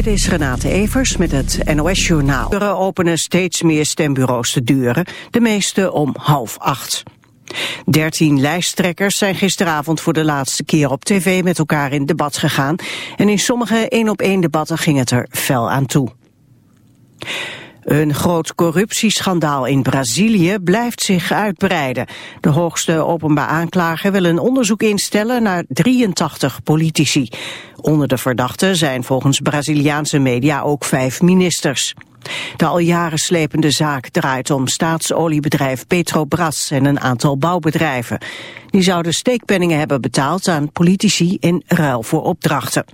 Dit is Renate Evers met het NOS Journaal. Er openen steeds meer stembureaus de deuren, de meeste om half acht. Dertien lijsttrekkers zijn gisteravond voor de laatste keer op tv met elkaar in debat gegaan. En in sommige één-op-één debatten ging het er fel aan toe. Een groot corruptieschandaal in Brazilië blijft zich uitbreiden. De hoogste openbaar aanklager wil een onderzoek instellen naar 83 politici. Onder de verdachten zijn volgens Braziliaanse media ook vijf ministers. De al jaren slepende zaak draait om staatsoliebedrijf Petrobras en een aantal bouwbedrijven. Die zouden steekpenningen hebben betaald aan politici in ruil voor opdrachten.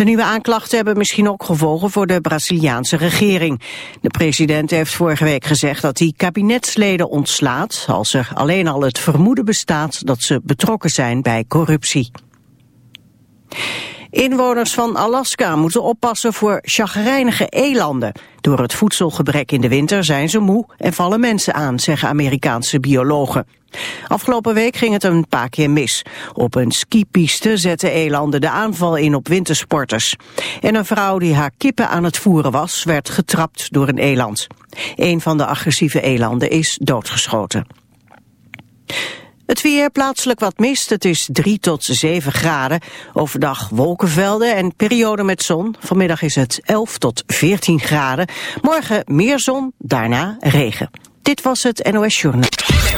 De nieuwe aanklachten hebben misschien ook gevolgen voor de Braziliaanse regering. De president heeft vorige week gezegd dat hij kabinetsleden ontslaat... als er alleen al het vermoeden bestaat dat ze betrokken zijn bij corruptie. Inwoners van Alaska moeten oppassen voor chagrijnige elanden. Door het voedselgebrek in de winter zijn ze moe en vallen mensen aan, zeggen Amerikaanse biologen. Afgelopen week ging het een paar keer mis. Op een skipiste zetten elanden de aanval in op wintersporters. En een vrouw die haar kippen aan het voeren was, werd getrapt door een eland. Een van de agressieve elanden is doodgeschoten. Het weer plaatselijk wat mist. Het is 3 tot 7 graden. Overdag wolkenvelden en perioden met zon. Vanmiddag is het 11 tot 14 graden. Morgen meer zon, daarna regen. Dit was het NOS Journal.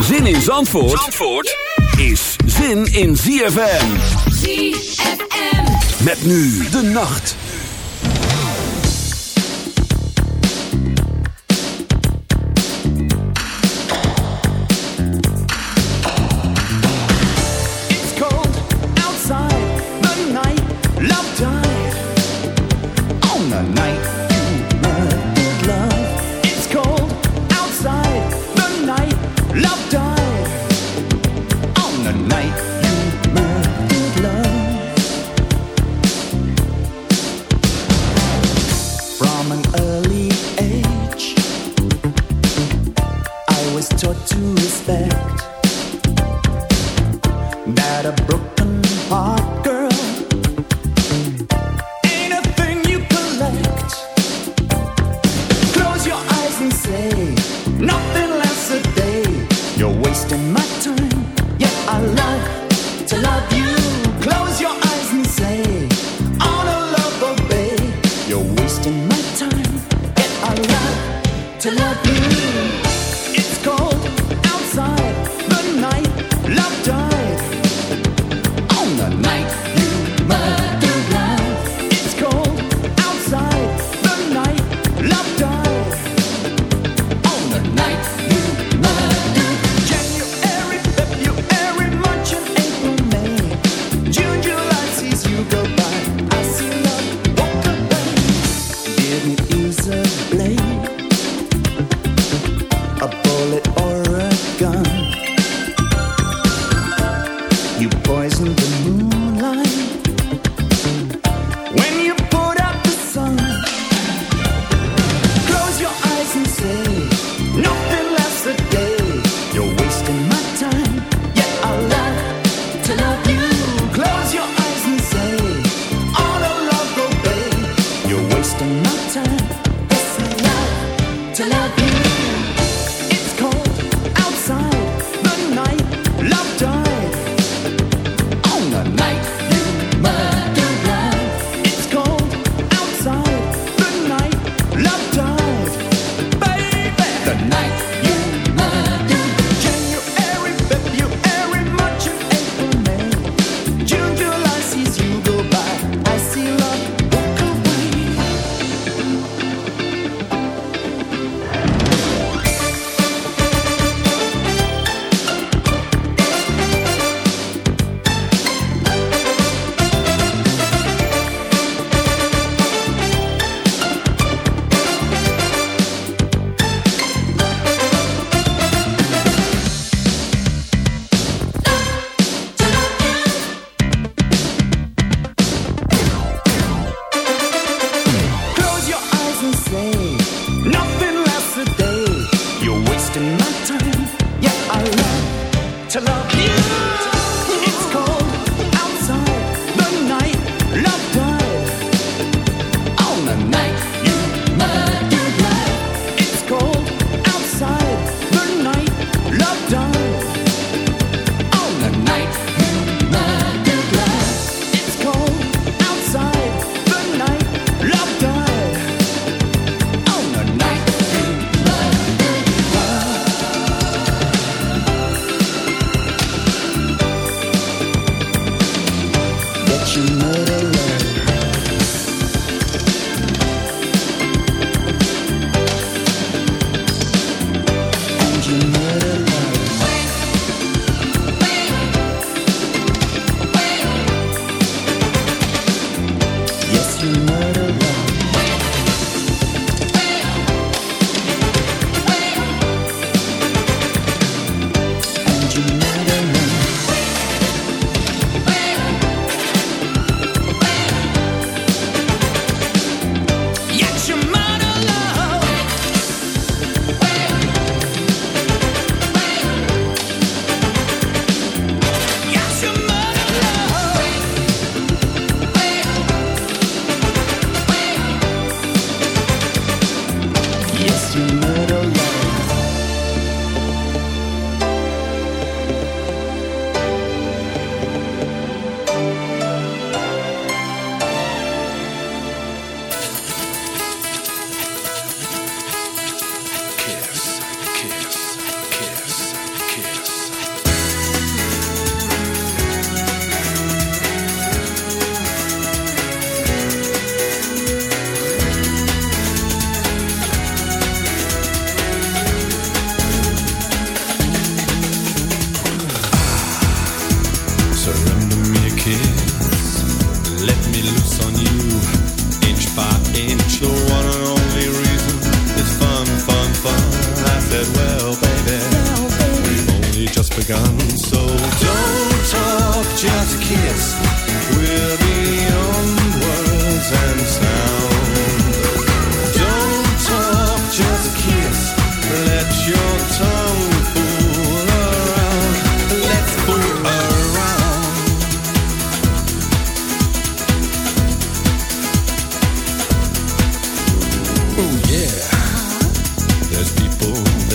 Zin in Zandvoort, Zandvoort is zin in ZFM. ZFM. Met nu de nacht.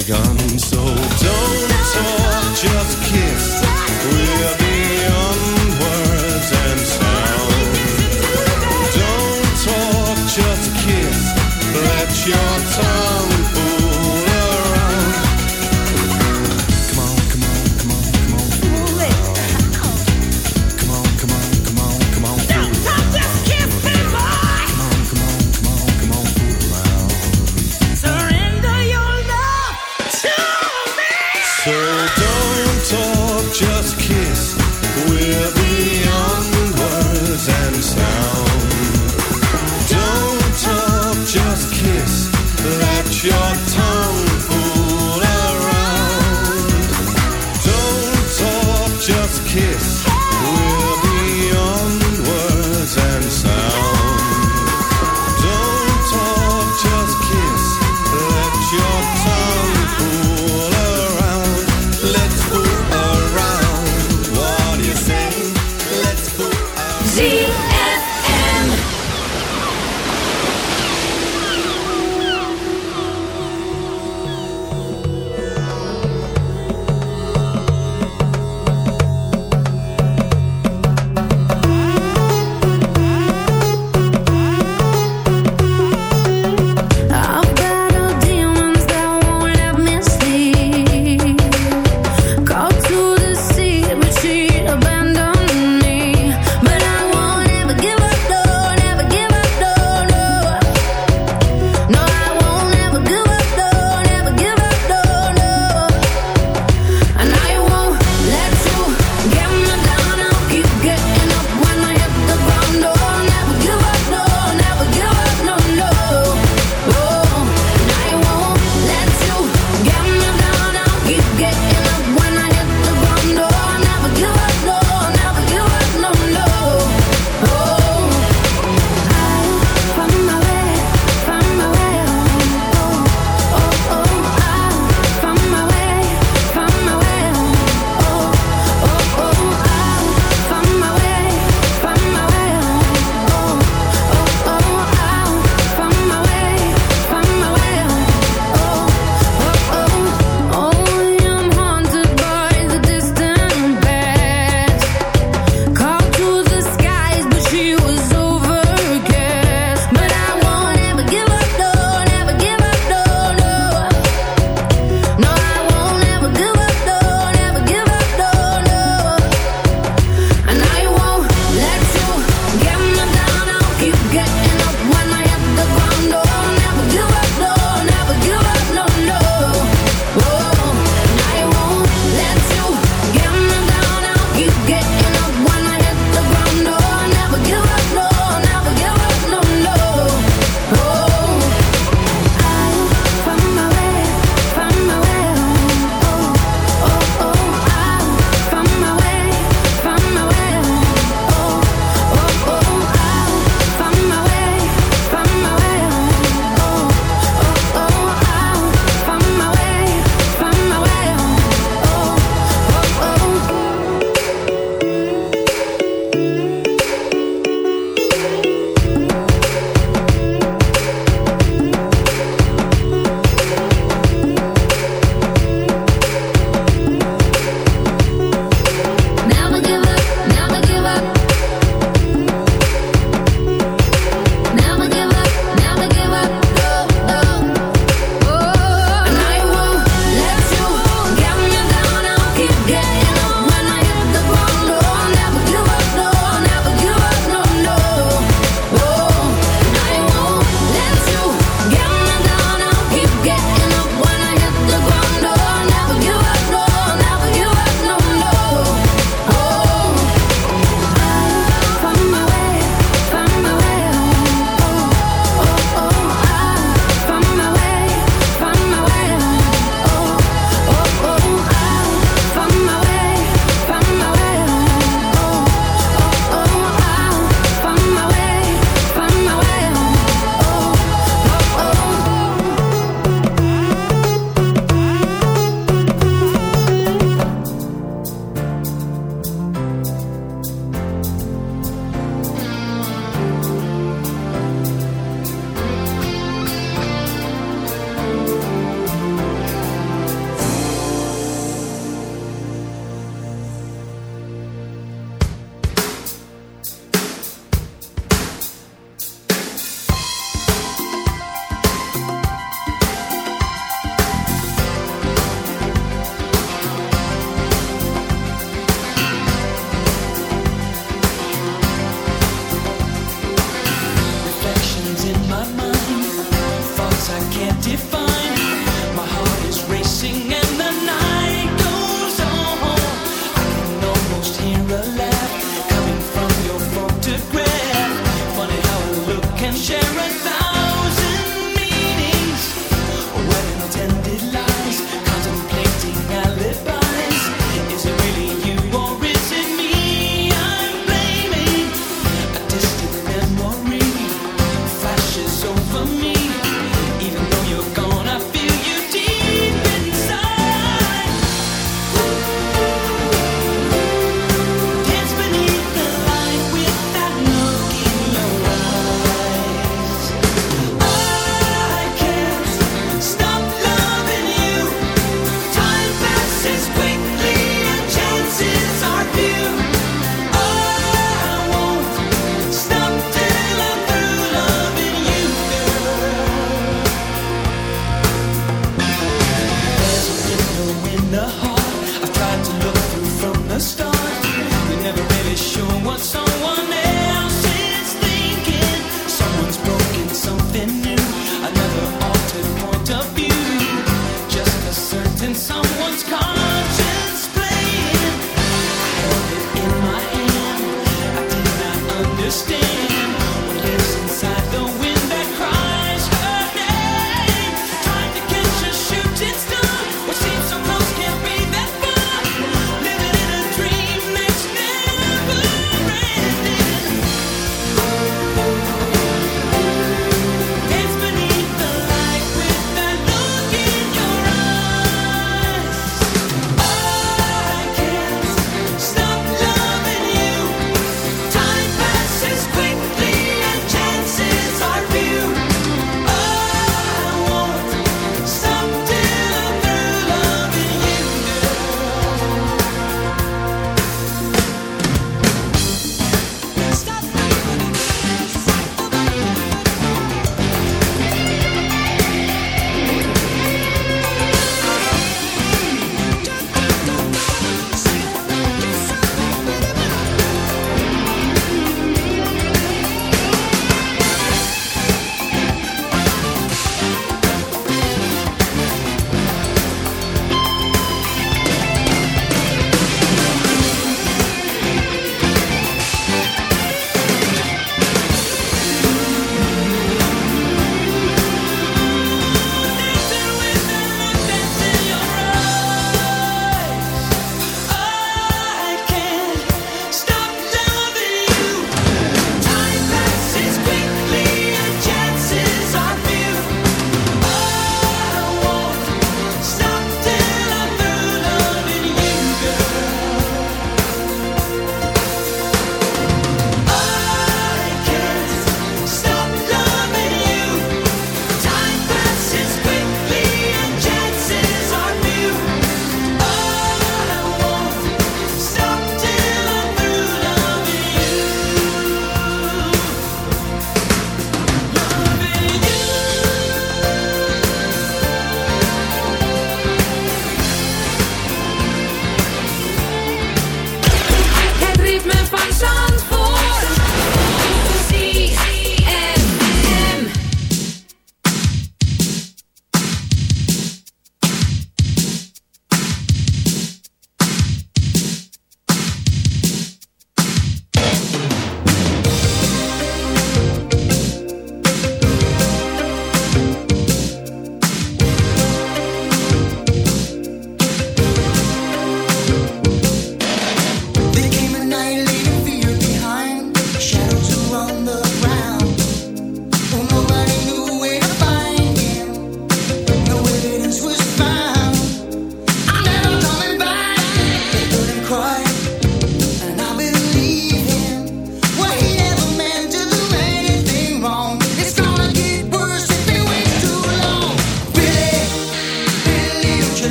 begun. So don't talk,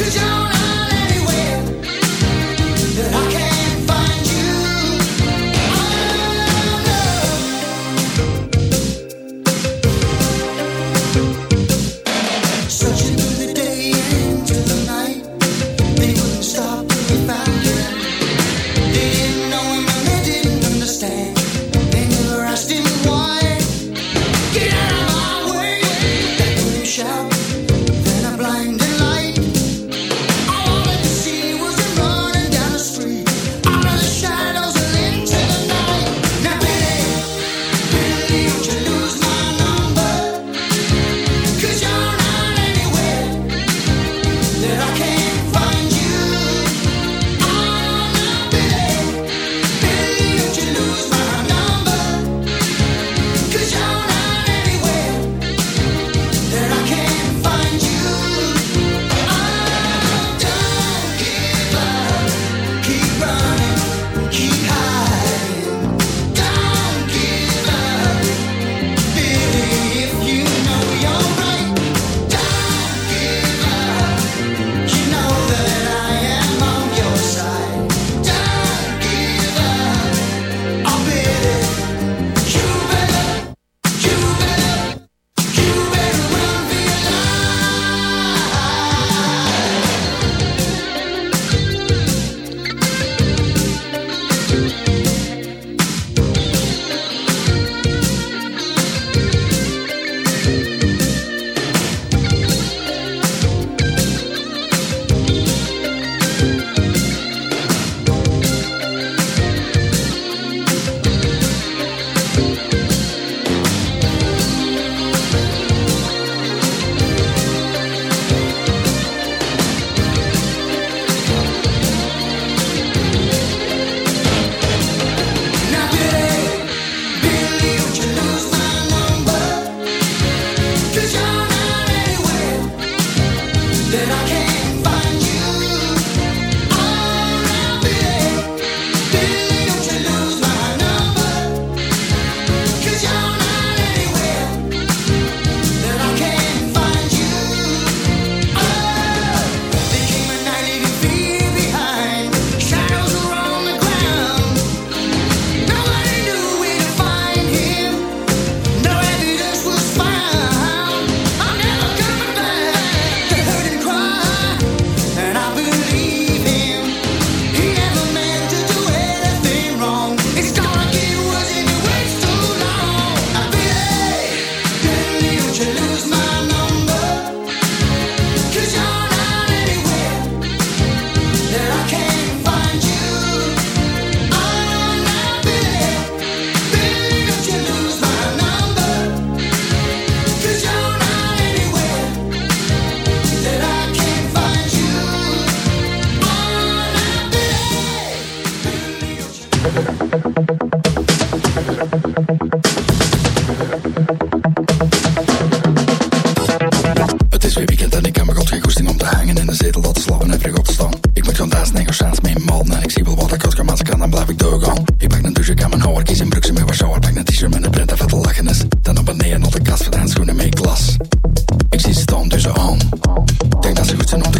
Cause www.zfmzandvoort.nl put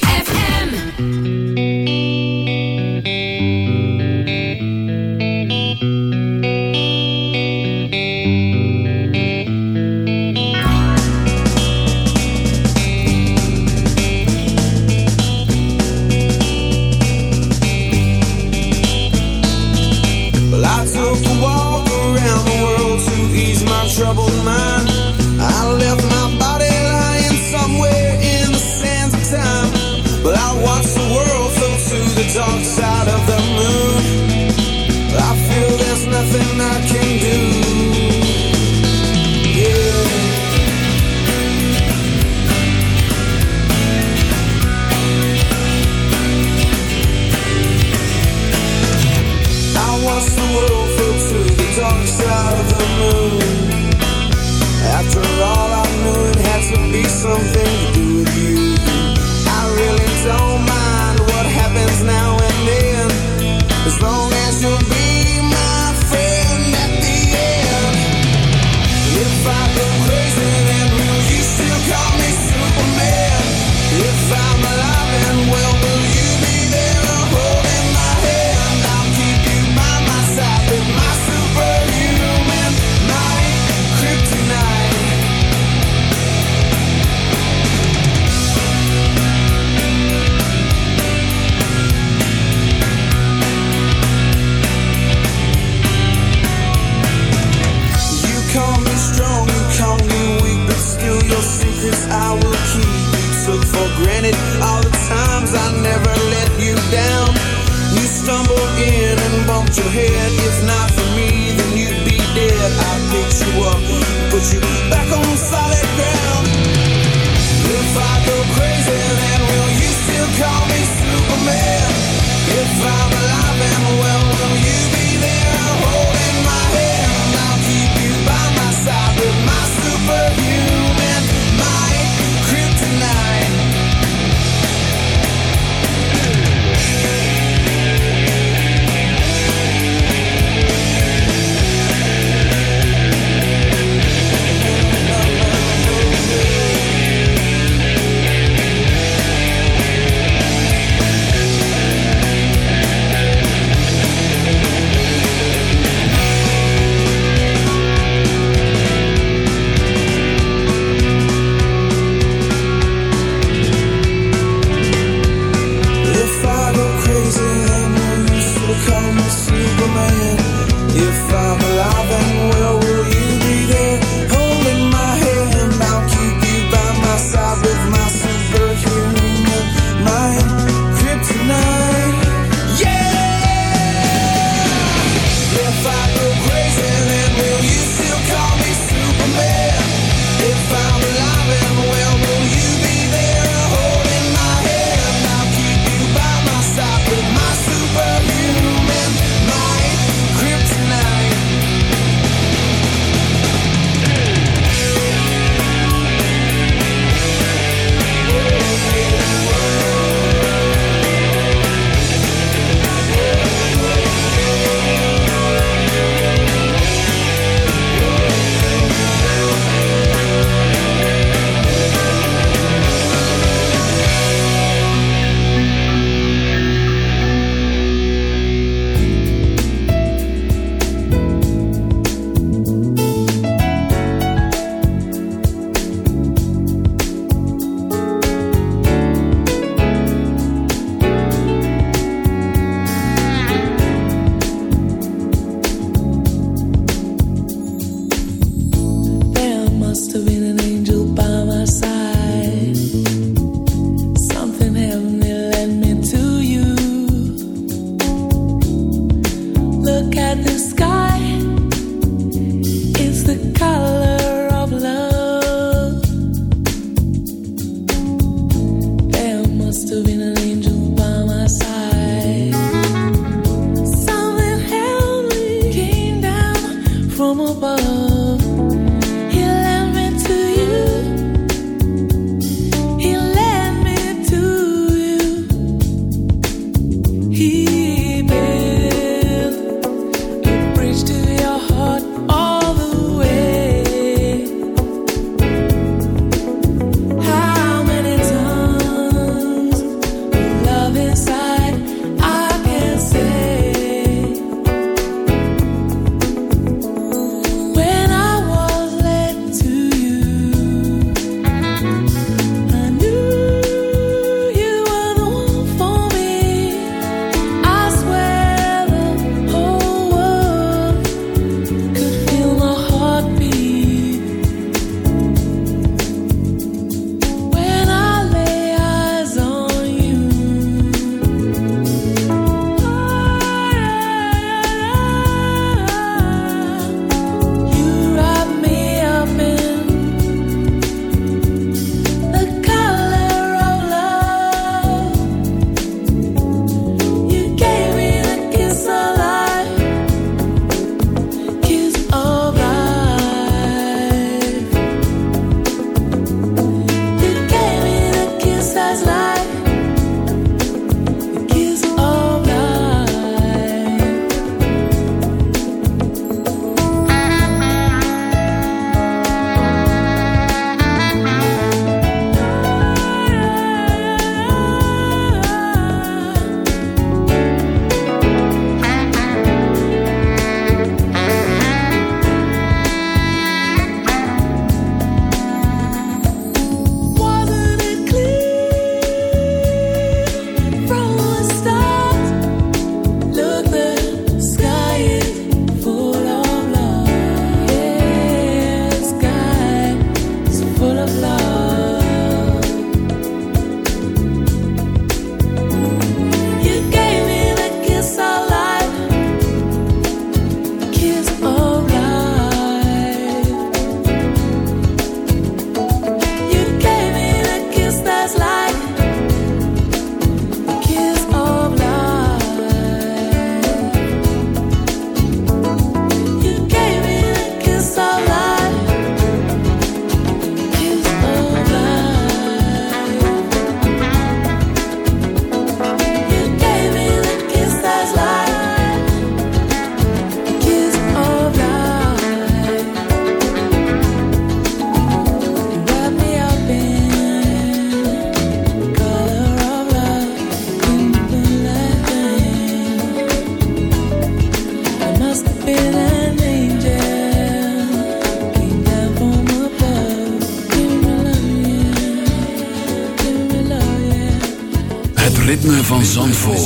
Zandvoort.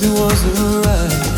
something wasn't right.